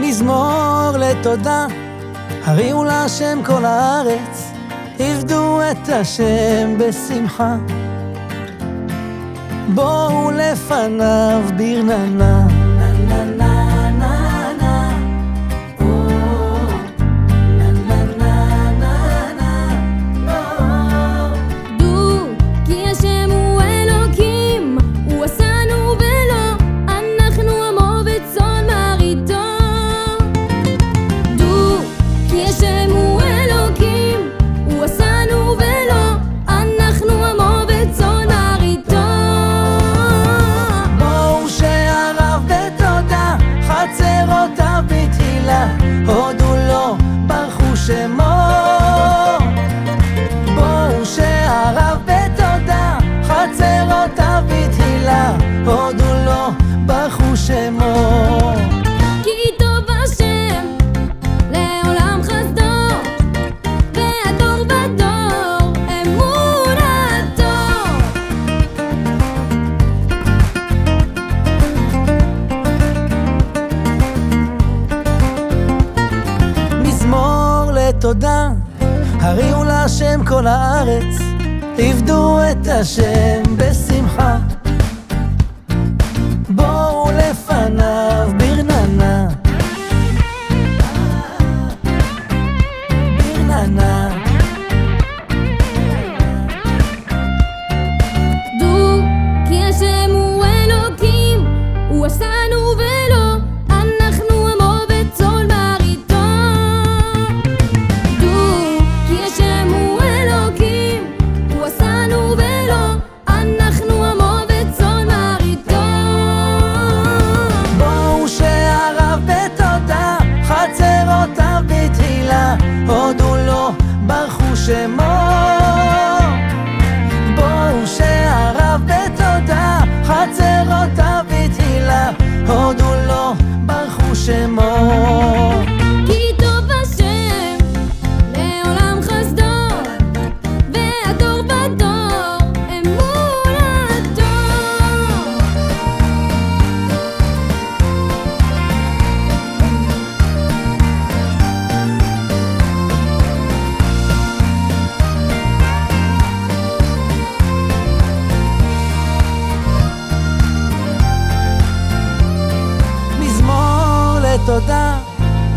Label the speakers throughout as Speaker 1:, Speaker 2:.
Speaker 1: מזמור לתודה, הריעו להשם כל הארץ, עבדו את השם בשמחה. בואו לפניו ברננה. Gi תודה, הריעו להשם כל הארץ, עבדו את השם בשמחה. תודה,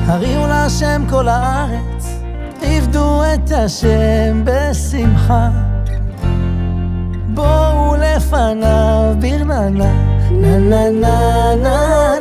Speaker 1: הריעו להשם כל הארץ, עבדו את השם בשמחה. בואו לפניו ברננה, נה נה נה נה